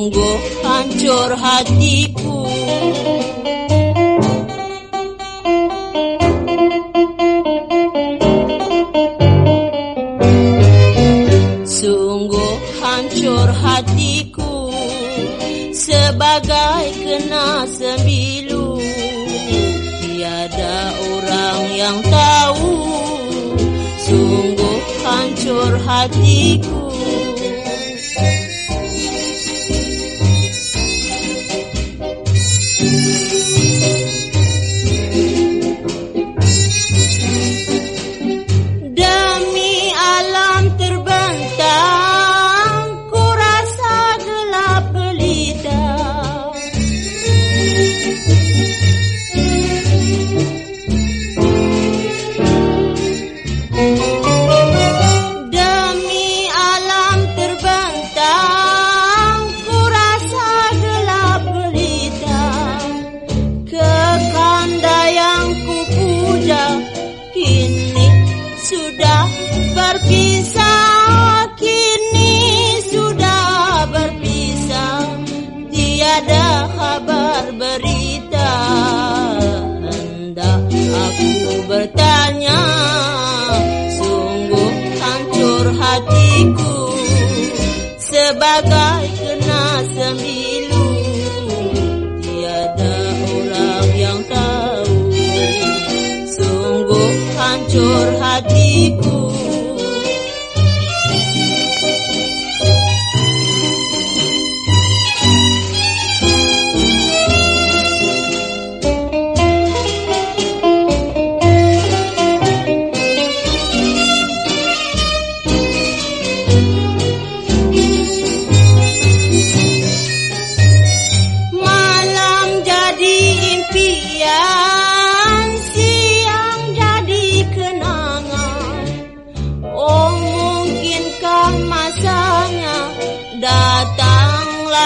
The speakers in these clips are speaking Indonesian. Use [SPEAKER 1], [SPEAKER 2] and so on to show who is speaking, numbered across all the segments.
[SPEAKER 1] Sungguh hancur hatiku. Sungguh hancur hatiku Sebagai kena sembilu Tiada orang yang tahu Sungguh hancur hatiku. berita Hendak aku bertanya Sungguh hancur hatiku. Sebagai kena sembilu Tiada orang yang tahu. Sungguh hancur hatiku.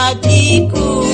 [SPEAKER 1] hatiku.